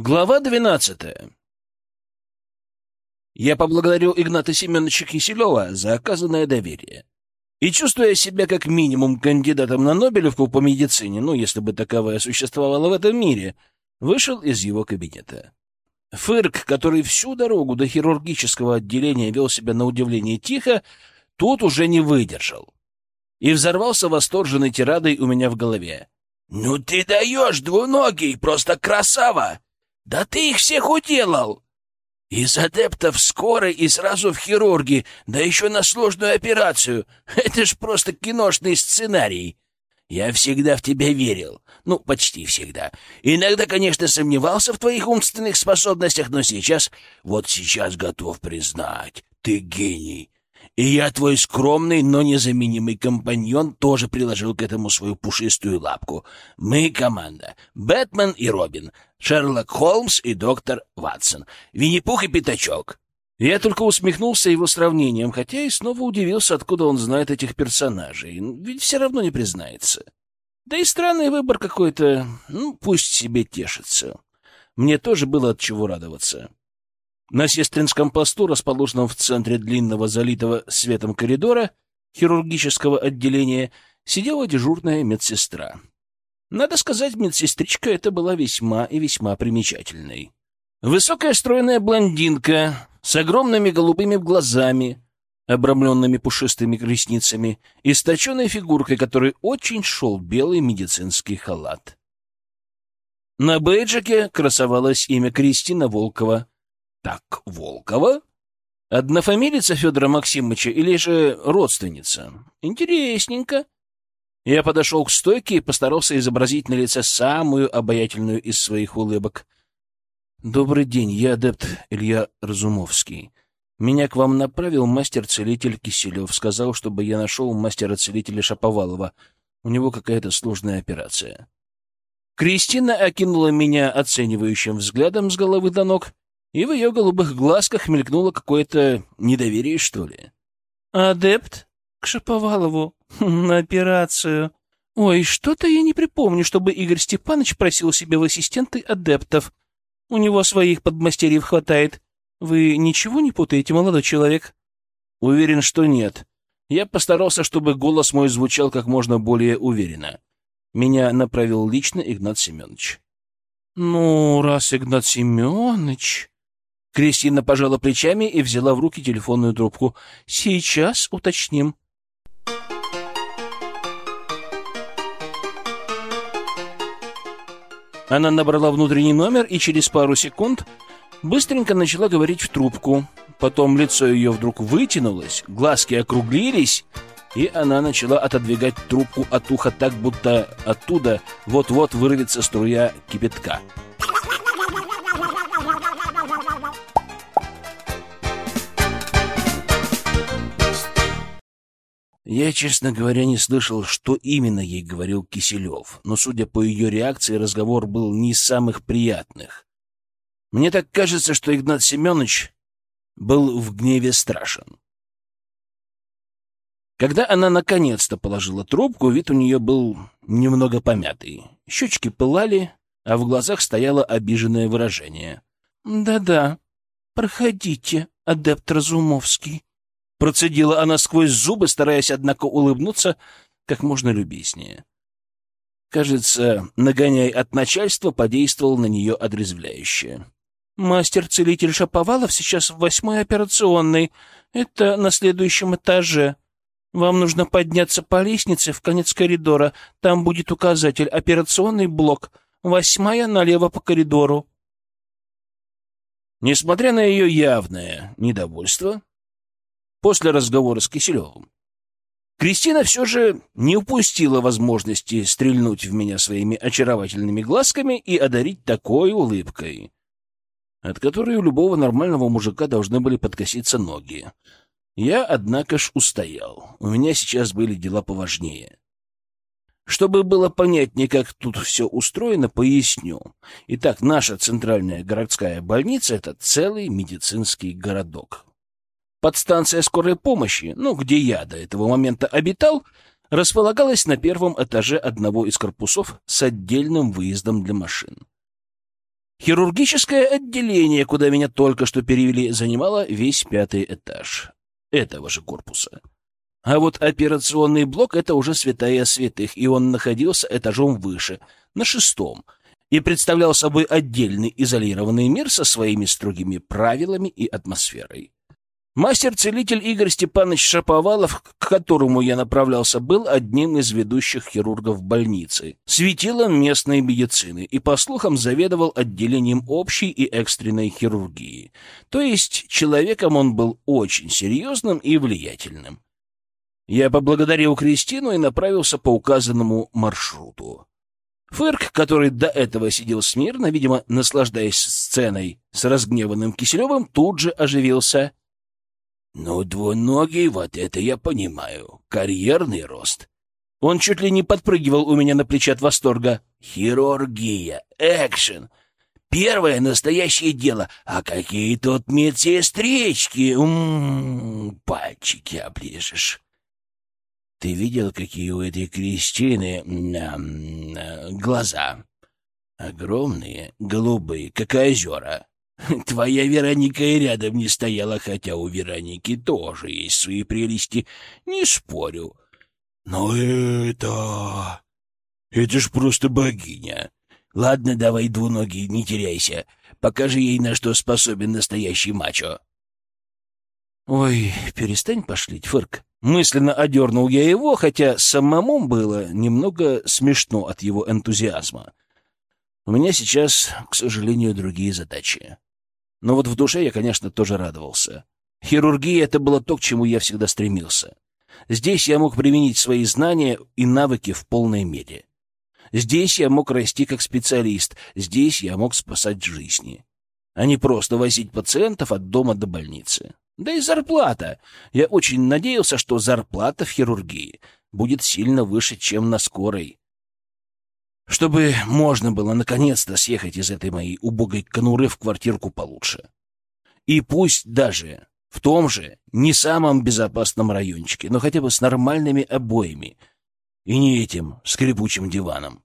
Глава двенадцатая. Я поблагодарил Игната Семеновича Киселева за оказанное доверие. И, чувствуя себя как минимум кандидатом на Нобелевку по медицине, ну, если бы таковая существовала в этом мире, вышел из его кабинета. Фырк, который всю дорогу до хирургического отделения вел себя на удивление тихо, тут уже не выдержал. И взорвался восторженной тирадой у меня в голове. «Ну ты даешь, двуногий, просто красава! Да ты их всех уделал! Из адептов скорой и сразу в хирурги, да еще на сложную операцию. Это ж просто киношный сценарий. Я всегда в тебя верил. Ну, почти всегда. Иногда, конечно, сомневался в твоих умственных способностях, но сейчас, вот сейчас готов признать, ты гений. И я, твой скромный, но незаменимый компаньон, тоже приложил к этому свою пушистую лапку. Мы команда. Бэтмен и Робин. Шерлок Холмс и доктор Ватсон. Винни-Пух и Пятачок. Я только усмехнулся его сравнением, хотя и снова удивился, откуда он знает этих персонажей. Ведь все равно не признается. Да и странный выбор какой-то. Ну, пусть себе тешится. Мне тоже было от чего радоваться. На сестринском посту, расположенном в центре длинного залитого светом коридора хирургического отделения, сидела дежурная медсестра. Надо сказать, медсестричка эта была весьма и весьма примечательной. Высокая стройная блондинка с огромными голубыми глазами, обрамленными пушистыми ресницами и фигуркой, которой очень шел белый медицинский халат. На бейджике красовалось имя Кристина Волкова — так, Волкова? Однофамилица Федора Максимовича или же родственница? Интересненько. Я подошел к стойке и постарался изобразить на лице самую обаятельную из своих улыбок. «Добрый день, я адепт Илья Разумовский. Меня к вам направил мастер-целитель Киселев. Сказал, чтобы я нашел мастера-целителя Шаповалова. У него какая-то сложная операция». Кристина окинула меня оценивающим взглядом с головы до ног и в ее голубых глазках мелькнуло какое-то недоверие, что ли. «Адепт? К Шаповалову? На операцию. Ой, что-то я не припомню, чтобы Игорь Степанович просил себе в ассистенты адептов. У него своих подмастерьев хватает. Вы ничего не путаете, молодой человек?» «Уверен, что нет. Я постарался, чтобы голос мой звучал как можно более уверенно. Меня направил лично Игнат Семенович». «Ну, раз Игнат Семенович...» Кристина пожала плечами и взяла в руки телефонную трубку. «Сейчас уточним». Она набрала внутренний номер и через пару секунд быстренько начала говорить в трубку. Потом лицо ее вдруг вытянулось, глазки округлились, и она начала отодвигать трубку от уха так, будто оттуда вот-вот вырвется струя кипятка. Я, честно говоря, не слышал, что именно ей говорил Киселев, но, судя по ее реакции, разговор был не из самых приятных. Мне так кажется, что Игнат Семенович был в гневе страшен. Когда она наконец-то положила трубку, вид у нее был немного помятый. Щечки пылали, а в глазах стояло обиженное выражение. «Да-да, проходите, адепт Разумовский», Процедила она сквозь зубы, стараясь, однако, улыбнуться как можно любезнее. Кажется, нагоняй от начальства подействовал на нее отрезвляюще. «Мастер-целитель Шаповалов сейчас в восьмой операционной. Это на следующем этаже. Вам нужно подняться по лестнице в конец коридора. Там будет указатель «Операционный блок». Восьмая налево по коридору». Несмотря на ее явное недовольство, после разговора с Киселевым. Кристина все же не упустила возможности стрельнуть в меня своими очаровательными глазками и одарить такой улыбкой, от которой у любого нормального мужика должны были подкоситься ноги. Я, однако ж, устоял. У меня сейчас были дела поважнее. Чтобы было понятнее, как тут все устроено, поясню. Итак, наша центральная городская больница — это целый медицинский городок. Подстанция скорой помощи, ну, где я до этого момента обитал, располагалась на первом этаже одного из корпусов с отдельным выездом для машин. Хирургическое отделение, куда меня только что перевели, занимало весь пятый этаж этого же корпуса. А вот операционный блок — это уже святая святых, и он находился этажом выше, на шестом, и представлял собой отдельный изолированный мир со своими строгими правилами и атмосферой. Мастер-целитель Игорь Степанович Шаповалов, к которому я направлялся, был одним из ведущих хирургов больницы, светилом местной медицины и, по слухам, заведовал отделением общей и экстренной хирургии. То есть человеком он был очень серьезным и влиятельным. Я поблагодарил Кристину и направился по указанному маршруту. Фырк, который до этого сидел смирно, видимо, наслаждаясь сценой с разгневанным Киселевым, тут же оживился — ну, двуногий, вот это я понимаю. Карьерный рост. Он чуть ли не подпрыгивал у меня на плече от восторга. Хирургия, экшен. Первое настоящее дело. А какие тут медсестрички. М -м -м, пальчики оближешь. Ты видел, какие у этой Кристины глаза? Огромные, голубые, как озера. Твоя Вероника и рядом не стояла, хотя у Вероники тоже есть свои прелести, не спорю. Но это... Это ж просто богиня. Ладно, давай, двуногий, не теряйся. Покажи ей, на что способен настоящий мачо. Ой, перестань пошлить, Фырк. Мысленно одернул я его, хотя самому было немного смешно от его энтузиазма. У меня сейчас, к сожалению, другие задачи. Но вот в душе я, конечно, тоже радовался. Хирургия — это было то, к чему я всегда стремился. Здесь я мог применить свои знания и навыки в полной мере. Здесь я мог расти как специалист, здесь я мог спасать жизни, а не просто возить пациентов от дома до больницы. Да и зарплата. Я очень надеялся, что зарплата в хирургии будет сильно выше, чем на скорой чтобы можно было наконец-то съехать из этой моей убогой конуры в квартирку получше. И пусть даже в том же, не самом безопасном райончике, но хотя бы с нормальными обоями, и не этим скрипучим диваном.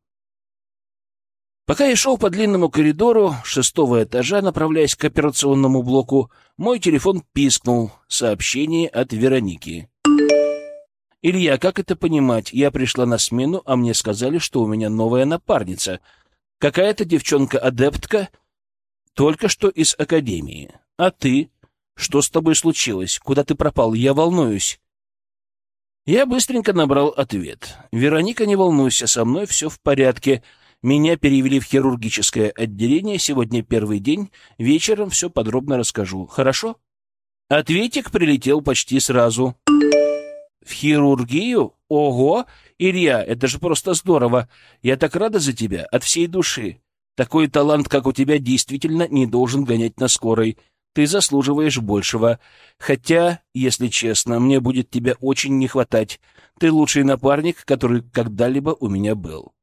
Пока я шел по длинному коридору шестого этажа, направляясь к операционному блоку, мой телефон пискнул сообщение от Вероники. «Илья, как это понимать? Я пришла на смену, а мне сказали, что у меня новая напарница. Какая-то девчонка-адептка, только что из академии. А ты? Что с тобой случилось? Куда ты пропал? Я волнуюсь». Я быстренько набрал ответ. «Вероника, не волнуйся, со мной все в порядке. Меня перевели в хирургическое отделение. Сегодня первый день. Вечером все подробно расскажу. Хорошо?» Ответик прилетел почти сразу. В хирургию? Ого! Илья, это же просто здорово. Я так рада за тебя, от всей души. Такой талант, как у тебя, действительно не должен гонять на скорой. Ты заслуживаешь большего. Хотя, если честно, мне будет тебя очень не хватать. Ты лучший напарник, который когда-либо у меня был.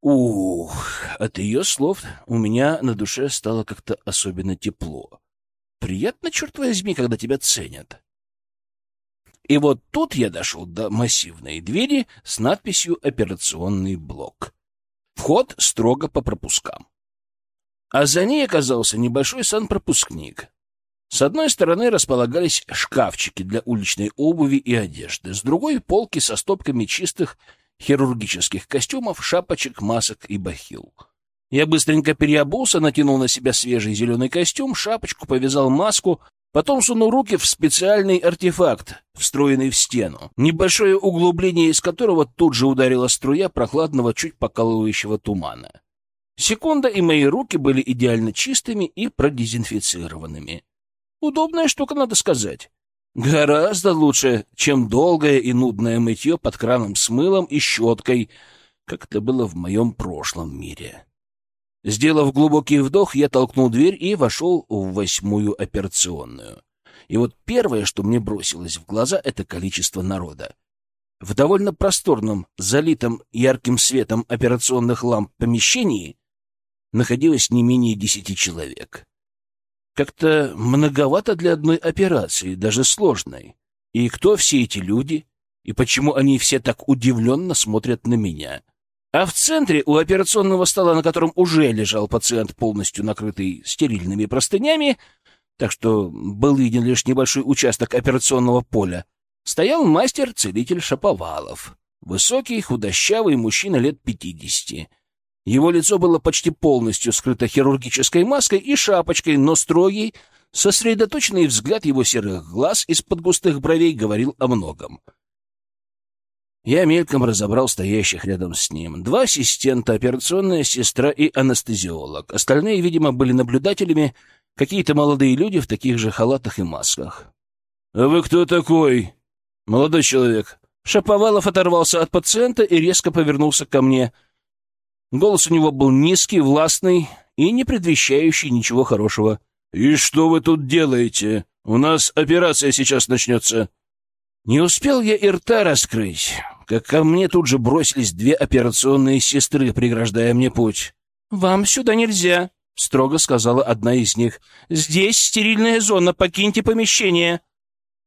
Ух, от ее слов у меня на душе стало как-то особенно тепло. Приятно, черт возьми, когда тебя ценят. И вот тут я дошел до массивной двери с надписью «Операционный блок». Вход строго по пропускам. А за ней оказался небольшой санпропускник. С одной стороны располагались шкафчики для уличной обуви и одежды, с другой — полки со стопками чистых хирургических костюмов, шапочек, масок и бахил. Я быстренько переобулся, натянул на себя свежий зеленый костюм, шапочку, повязал маску, Потом сунул руки в специальный артефакт, встроенный в стену, небольшое углубление из которого тут же ударила струя прохладного, чуть покалывающего тумана. Секунда, и мои руки были идеально чистыми и продезинфицированными. Удобная штука, надо сказать. Гораздо лучше, чем долгое и нудное мытье под краном с мылом и щеткой, как это было в моем прошлом мире. Сделав глубокий вдох, я толкнул дверь и вошел в восьмую операционную. И вот первое, что мне бросилось в глаза, — это количество народа. В довольно просторном, залитом ярким светом операционных ламп помещении находилось не менее десяти человек. Как-то многовато для одной операции, даже сложной. И кто все эти люди? И почему они все так удивленно смотрят на меня? А в центре, у операционного стола, на котором уже лежал пациент, полностью накрытый стерильными простынями, так что был виден лишь небольшой участок операционного поля, стоял мастер-целитель Шаповалов. Высокий, худощавый мужчина лет пятидесяти. Его лицо было почти полностью скрыто хирургической маской и шапочкой, но строгий, сосредоточенный взгляд его серых глаз из-под густых бровей говорил о многом. Я мельком разобрал стоящих рядом с ним. Два ассистента, операционная сестра и анестезиолог. Остальные, видимо, были наблюдателями, какие-то молодые люди в таких же халатах и масках. — А вы кто такой? — Молодой человек. Шаповалов оторвался от пациента и резко повернулся ко мне. Голос у него был низкий, властный и не предвещающий ничего хорошего. — И что вы тут делаете? У нас операция сейчас начнется. Не успел я и рта раскрыть как ко мне тут же бросились две операционные сестры, преграждая мне путь. «Вам сюда нельзя», — строго сказала одна из них. «Здесь стерильная зона, покиньте помещение».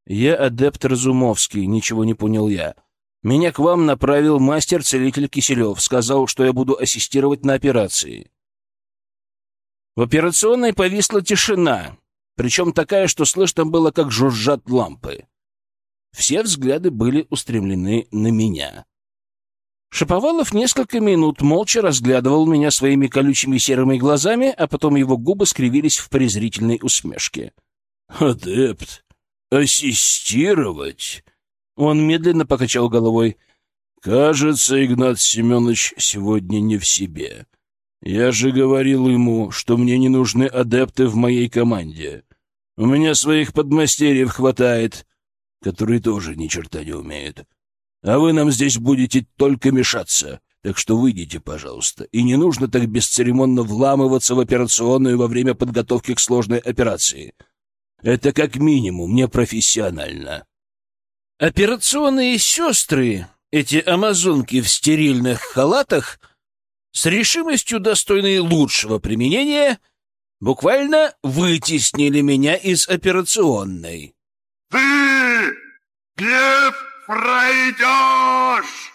«Я адепт Разумовский, ничего не понял я. Меня к вам направил мастер-целитель Киселев, сказал, что я буду ассистировать на операции». В операционной повисла тишина, причем такая, что слышно было, как жужжат лампы. Все взгляды были устремлены на меня. Шаповалов несколько минут молча разглядывал меня своими колючими серыми глазами, а потом его губы скривились в презрительной усмешке. «Адепт! Ассистировать?» Он медленно покачал головой. «Кажется, Игнат Семенович сегодня не в себе. Я же говорил ему, что мне не нужны адепты в моей команде. У меня своих подмастерьев хватает которые тоже ни черта не умеют. А вы нам здесь будете только мешаться, так что выйдите, пожалуйста. И не нужно так бесцеремонно вламываться в операционную во время подготовки к сложной операции. Это как минимум непрофессионально. Операционные сестры, эти амазонки в стерильных халатах, с решимостью достойной лучшего применения, буквально вытеснили меня из операционной. Ты не пройдешь!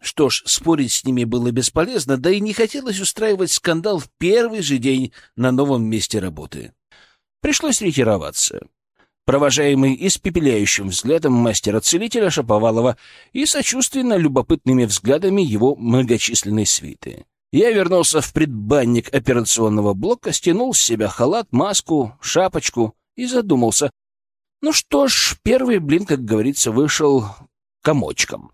Что ж, спорить с ними было бесполезно, да и не хотелось устраивать скандал в первый же день на новом месте работы. Пришлось ретироваться. Провожаемый испепеляющим взглядом мастера-целителя Шаповалова и сочувственно любопытными взглядами его многочисленной свиты. Я вернулся в предбанник операционного блока, стянул с себя халат, маску, шапочку и задумался, ну что ж, первый блин, как говорится, вышел комочком.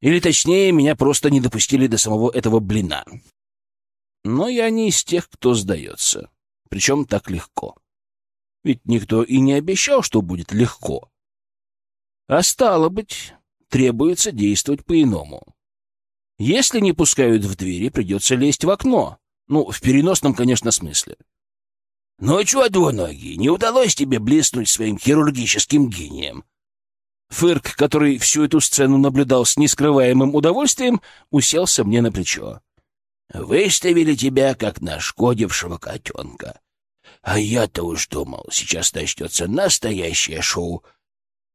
Или точнее, меня просто не допустили до самого этого блина. Но я не из тех, кто сдается. Причем так легко. Ведь никто и не обещал, что будет легко. А стало быть, требуется действовать по-иному. Если не пускают в двери, придется лезть в окно. Ну, в переносном, конечно, смысле. «Ну а чего двуногий, не удалось тебе блеснуть своим хирургическим гением?» Фырк, который всю эту сцену наблюдал с нескрываемым удовольствием, уселся мне на плечо. «Выставили тебя, как нашкодившего котенка. А я-то уж думал, сейчас начнется настоящее шоу.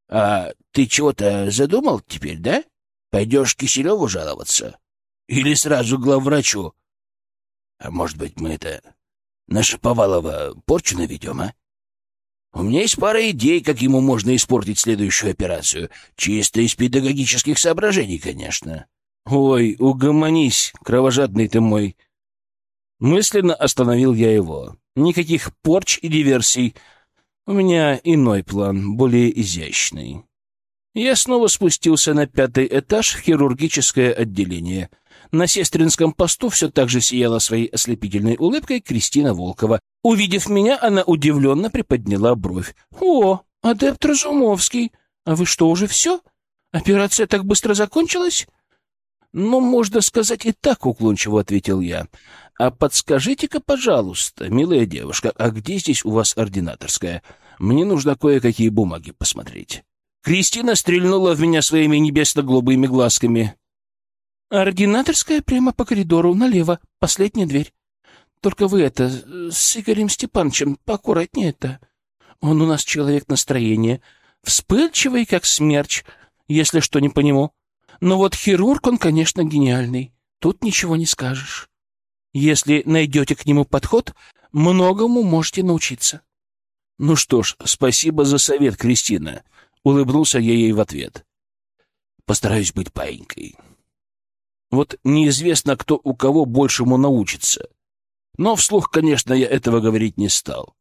А ты чего-то задумал теперь, да? Пойдешь Киселеву жаловаться? Или сразу главврачу? А может быть, мы это на Шаповалова порчу наведем, а? У меня есть пара идей, как ему можно испортить следующую операцию. Чисто из педагогических соображений, конечно. Ой, угомонись, кровожадный ты мой. Мысленно остановил я его. Никаких порч и диверсий. У меня иной план, более изящный. Я снова спустился на пятый этаж в хирургическое отделение — на сестринском посту все так же сияла своей ослепительной улыбкой Кристина Волкова. Увидев меня, она удивленно приподняла бровь. «О, адепт Разумовский! А вы что, уже все? Операция так быстро закончилась?» «Ну, можно сказать и так», — уклончиво ответил я. «А подскажите-ка, пожалуйста, милая девушка, а где здесь у вас ординаторская? Мне нужно кое-какие бумаги посмотреть». Кристина стрельнула в меня своими небесно-голубыми глазками. Ординаторская прямо по коридору, налево, последняя дверь. Только вы это, с Игорем Степановичем, поаккуратнее это. Он у нас человек настроения, вспыльчивый, как смерч, если что не по нему. Но вот хирург, он, конечно, гениальный. Тут ничего не скажешь. Если найдете к нему подход, многому можете научиться. Ну что ж, спасибо за совет, Кристина. Улыбнулся я ей в ответ. Постараюсь быть паинькой. Вот неизвестно, кто у кого большему научится. Но вслух, конечно, я этого говорить не стал.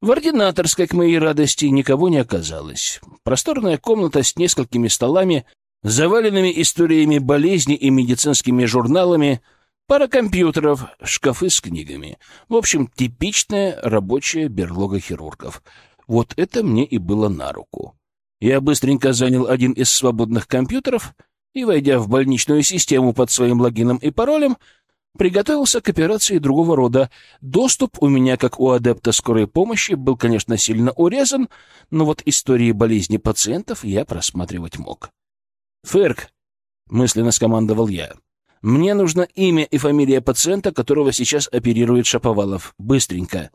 В ординаторской, к моей радости, никого не оказалось. Просторная комната с несколькими столами, заваленными историями болезни и медицинскими журналами, пара компьютеров, шкафы с книгами. В общем, типичная рабочая берлога хирургов. Вот это мне и было на руку. Я быстренько занял один из свободных компьютеров и, войдя в больничную систему под своим логином и паролем, приготовился к операции другого рода. Доступ у меня, как у адепта скорой помощи, был, конечно, сильно урезан, но вот истории болезни пациентов я просматривать мог. «Ферк!» — мысленно скомандовал я. «Мне нужно имя и фамилия пациента, которого сейчас оперирует Шаповалов. Быстренько!»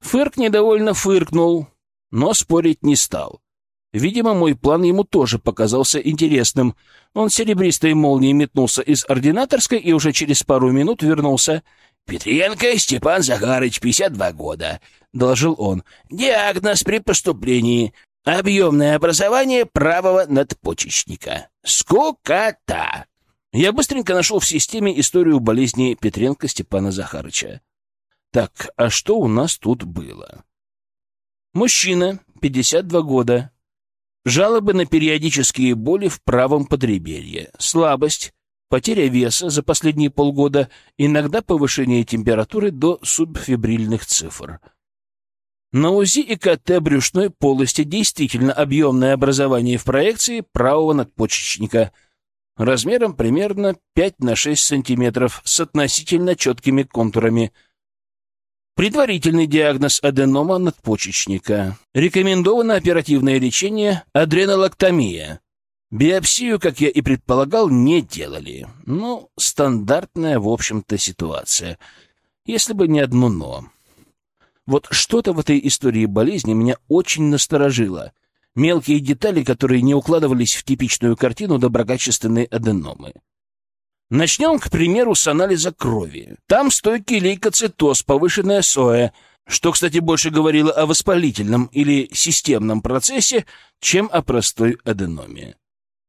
Фырк недовольно фыркнул, но спорить не стал. Видимо, мой план ему тоже показался интересным. Он серебристой молнией метнулся из ординаторской и уже через пару минут вернулся. «Петренко Степан Захарыч, 52 года», — доложил он. «Диагноз при поступлении. Объемное образование правого надпочечника. Скукота». Я быстренько нашел в системе историю болезни Петренко Степана Захарыча. Так, а что у нас тут было? Мужчина, 52 года, Жалобы на периодические боли в правом подреберье, слабость, потеря веса за последние полгода, иногда повышение температуры до субфибрильных цифр. На УЗИ и КТ брюшной полости действительно объемное образование в проекции правого надпочечника размером примерно 5 на 6 сантиметров с относительно четкими контурами – Предварительный диагноз аденома надпочечника. Рекомендовано оперативное лечение адренолактомия. Биопсию, как я и предполагал, не делали. Ну, стандартная, в общем-то, ситуация. Если бы не одно «но». Вот что-то в этой истории болезни меня очень насторожило. Мелкие детали, которые не укладывались в типичную картину доброкачественной аденомы. Начнем, к примеру, с анализа крови. Там стойкий лейкоцитоз, повышенная соя, что, кстати, больше говорило о воспалительном или системном процессе, чем о простой аденоме.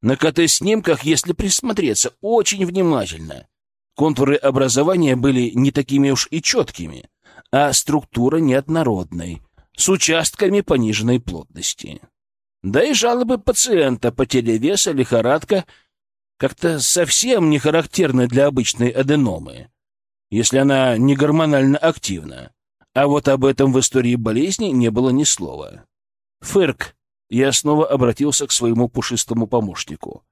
На КТ-снимках, если присмотреться очень внимательно, контуры образования были не такими уж и четкими, а структура неоднородной, с участками пониженной плотности. Да и жалобы пациента, потеря веса, лихорадка — как-то совсем не характерны для обычной аденомы, если она не гормонально активна. А вот об этом в истории болезни не было ни слова. Фырк, я снова обратился к своему пушистому помощнику.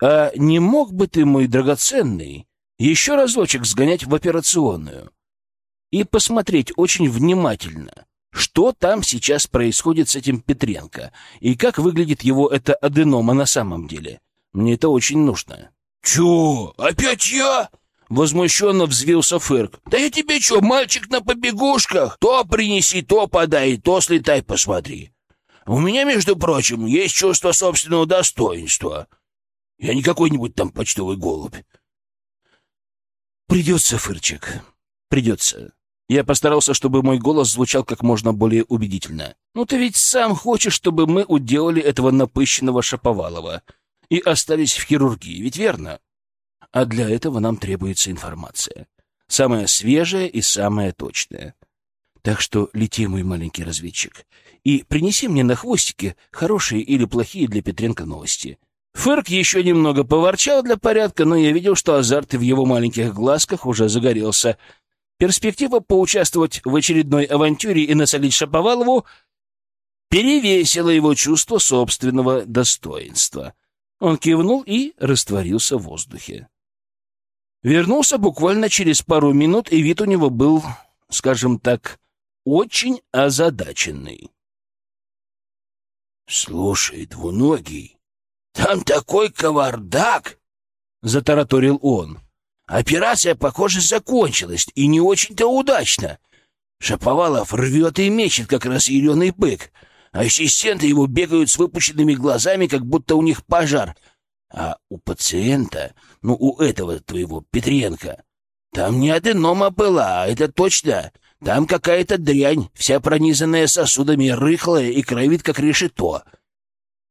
«А не мог бы ты, мой драгоценный, еще разочек сгонять в операционную и посмотреть очень внимательно, что там сейчас происходит с этим Петренко и как выглядит его эта аденома на самом деле?» Мне это очень нужно. Чё? Опять я? Возмущенно взвился Фырк. Да я тебе чё, мальчик на побегушках? То принеси, то подай, то слетай посмотри. У меня, между прочим, есть чувство собственного достоинства. Я не какой-нибудь там почтовый голубь. Придется, Фырчик, придется. Я постарался, чтобы мой голос звучал как можно более убедительно. Ну ты ведь сам хочешь, чтобы мы уделали этого напыщенного Шаповалова и остались в хирургии, ведь верно? А для этого нам требуется информация. Самая свежая и самая точная. Так что лети, мой маленький разведчик, и принеси мне на хвостике хорошие или плохие для Петренко новости. Фырк еще немного поворчал для порядка, но я видел, что азарт в его маленьких глазках уже загорелся. Перспектива поучаствовать в очередной авантюре и насолить Шаповалову перевесила его чувство собственного достоинства — он кивнул и растворился в воздухе. Вернулся буквально через пару минут, и вид у него был, скажем так, очень озадаченный. «Слушай, двуногий, там такой кавардак!» — затараторил он. «Операция, похоже, закончилась, и не очень-то удачно. Шаповалов рвет и мечет, как разъяренный бык. Ассистенты его бегают с выпущенными глазами, как будто у них пожар. А у пациента, ну, у этого твоего Петренко, там не аденома была, это точно. Там какая-то дрянь, вся пронизанная сосудами, рыхлая и кровит, как решето.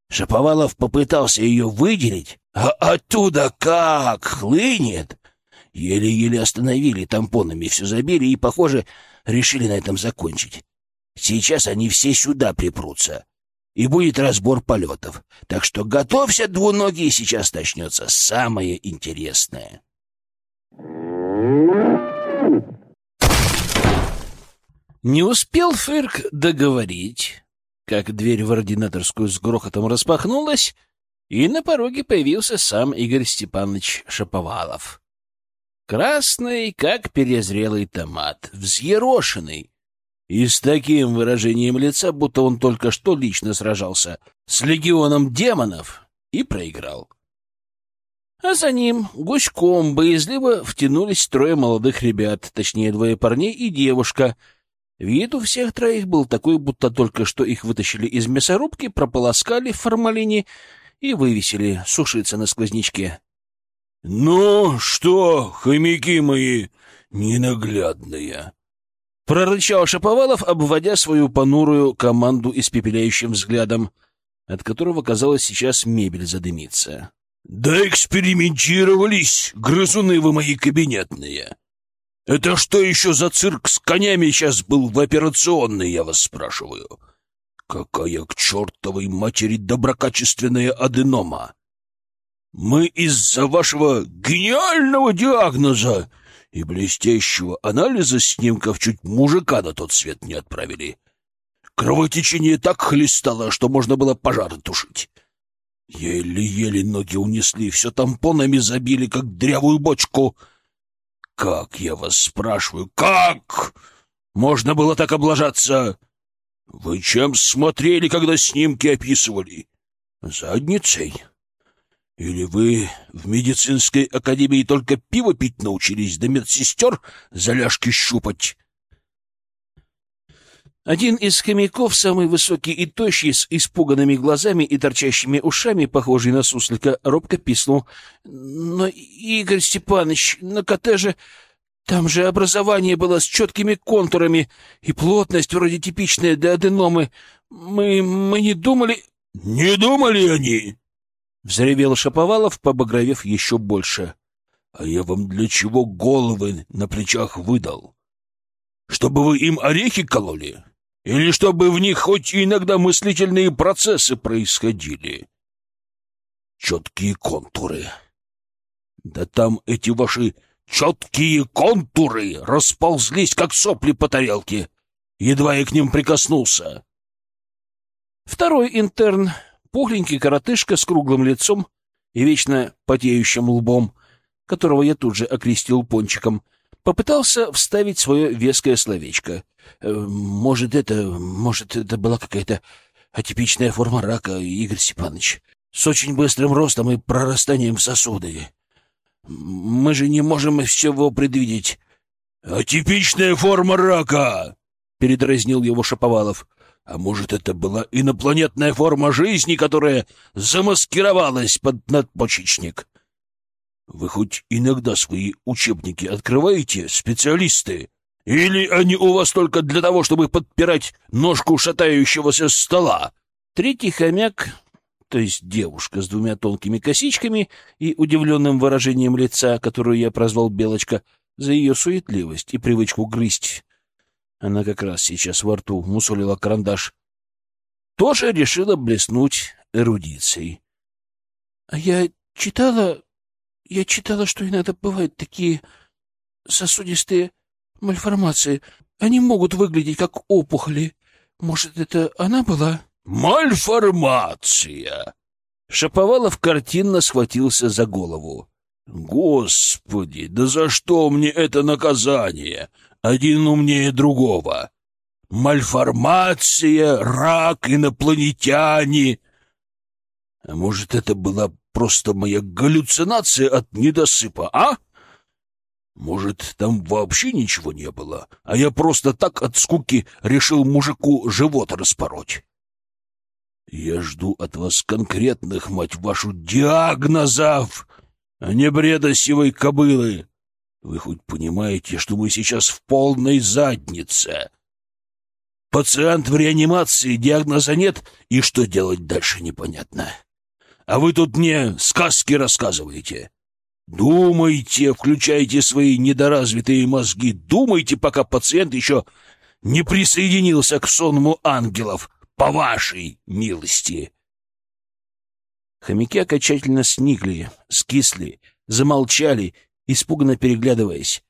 Шаповалов попытался ее выделить, а оттуда как хлынет. Еле-еле остановили, тампонами все забили и, похоже, решили на этом закончить. Сейчас они все сюда припрутся, и будет разбор полетов. Так что готовься, двуногие, сейчас начнется самое интересное. Не успел Фырк договорить, как дверь в ординаторскую с грохотом распахнулась, и на пороге появился сам Игорь Степанович Шаповалов. Красный, как перезрелый томат, взъерошенный, и с таким выражением лица, будто он только что лично сражался с легионом демонов и проиграл. А за ним гуськом боязливо втянулись трое молодых ребят, точнее, двое парней и девушка — Вид у всех троих был такой, будто только что их вытащили из мясорубки, прополоскали в формалине и вывесили сушиться на сквознячке. — Ну что, хомяки мои ненаглядные? — прорычал Шаповалов, обводя свою понурую команду испепеляющим взглядом, от которого, казалось, сейчас мебель задымится. — Да экспериментировались, грызуны вы мои кабинетные! Это что еще за цирк с конями сейчас был в операционной, я вас спрашиваю? Какая к чертовой матери доброкачественная аденома? Мы из-за вашего гениального диагноза и блестящего анализа снимков чуть мужика на тот свет не отправили. Кровотечение так хлестало, что можно было пожары тушить. Еле-еле ноги унесли, все тампонами забили, как дрявую бочку — как, я вас спрашиваю, как можно было так облажаться? Вы чем смотрели, когда снимки описывали? Задницей? Или вы в медицинской академии только пиво пить научились, да медсестер за ляжки щупать? Один из хомяков, самый высокий и тощий, с испуганными глазами и торчащими ушами, похожий на суслика, робко писнул. — Но, Игорь Степанович, на коттедже там же образование было с четкими контурами и плотность вроде типичная для аденомы. Мы... мы не думали... — Не думали они! — взревел Шаповалов, побагровев еще больше. — А я вам для чего головы на плечах выдал? Чтобы вы им орехи кололи? — или чтобы в них хоть иногда мыслительные процессы происходили. Четкие контуры. Да там эти ваши четкие контуры расползлись, как сопли по тарелке. Едва я к ним прикоснулся. Второй интерн, пухленький коротышка с круглым лицом и вечно потеющим лбом, которого я тут же окрестил пончиком — Попытался вставить свое веское словечко. Э, «Может, это... может, это была какая-то атипичная форма рака, Игорь Степанович, с очень быстрым ростом и прорастанием сосуды. Мы же не можем всего предвидеть». «Атипичная форма рака!» — передразнил его Шаповалов. «А может, это была инопланетная форма жизни, которая замаскировалась под надпочечник?» Вы хоть иногда свои учебники открываете, специалисты? Или они у вас только для того, чтобы подпирать ножку шатающегося стола? Третий хомяк, то есть девушка с двумя тонкими косичками и удивленным выражением лица, которую я прозвал Белочка, за ее суетливость и привычку грызть. Она как раз сейчас во рту мусолила карандаш. Тоже решила блеснуть эрудицией. — А я читала я читала, что иногда бывают такие сосудистые мальформации. Они могут выглядеть как опухоли. Может, это она была? Мальформация! Шаповалов картинно схватился за голову. Господи, да за что мне это наказание? Один умнее другого. Мальформация, рак, инопланетяне. А может, это была просто моя галлюцинация от недосыпа, а? Может, там вообще ничего не было, а я просто так от скуки решил мужику живот распороть. Я жду от вас конкретных, мать вашу, диагнозов, а не бреда сивой кобылы. Вы хоть понимаете, что мы сейчас в полной заднице? Пациент в реанимации, диагноза нет, и что делать дальше непонятно. А вы тут мне сказки рассказываете. Думайте, включайте свои недоразвитые мозги, думайте, пока пациент еще не присоединился к сонму ангелов, по вашей милости. Хомяки окончательно сникли, скисли, замолчали, испуганно переглядываясь.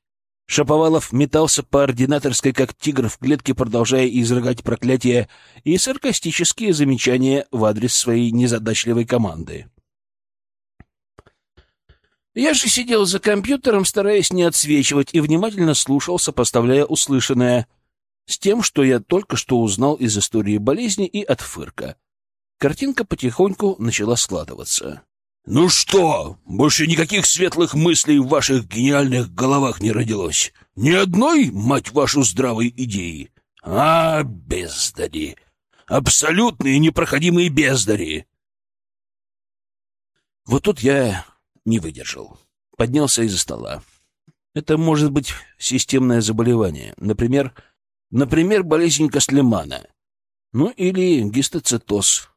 Шаповалов метался по ординаторской, как тигр в клетке, продолжая изрыгать проклятия и саркастические замечания в адрес своей незадачливой команды. Я же сидел за компьютером, стараясь не отсвечивать, и внимательно слушал, сопоставляя услышанное с тем, что я только что узнал из истории болезни и от Фырка. Картинка потихоньку начала складываться. «Ну что, больше никаких светлых мыслей в ваших гениальных головах не родилось? Ни одной, мать вашу, здравой идеи? А, бездари! Абсолютные непроходимые бездари!» Вот тут я не выдержал. Поднялся из-за стола. Это может быть системное заболевание. Например, например, болезнь Каслемана. Ну или гистоцитоз.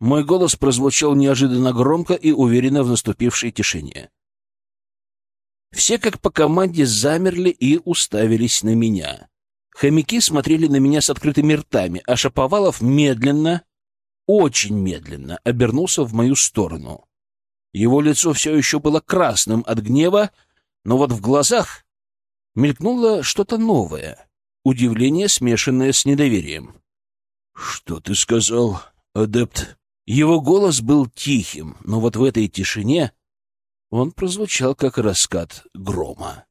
Мой голос прозвучал неожиданно громко и уверенно в наступившей тишине. Все как по команде замерли и уставились на меня. Хомяки смотрели на меня с открытыми ртами, а Шаповалов медленно, очень медленно обернулся в мою сторону. Его лицо все еще было красным от гнева, но вот в глазах мелькнуло что-то новое, удивление, смешанное с недоверием. — Что ты сказал, адепт? Его голос был тихим, но вот в этой тишине он прозвучал как раскат грома.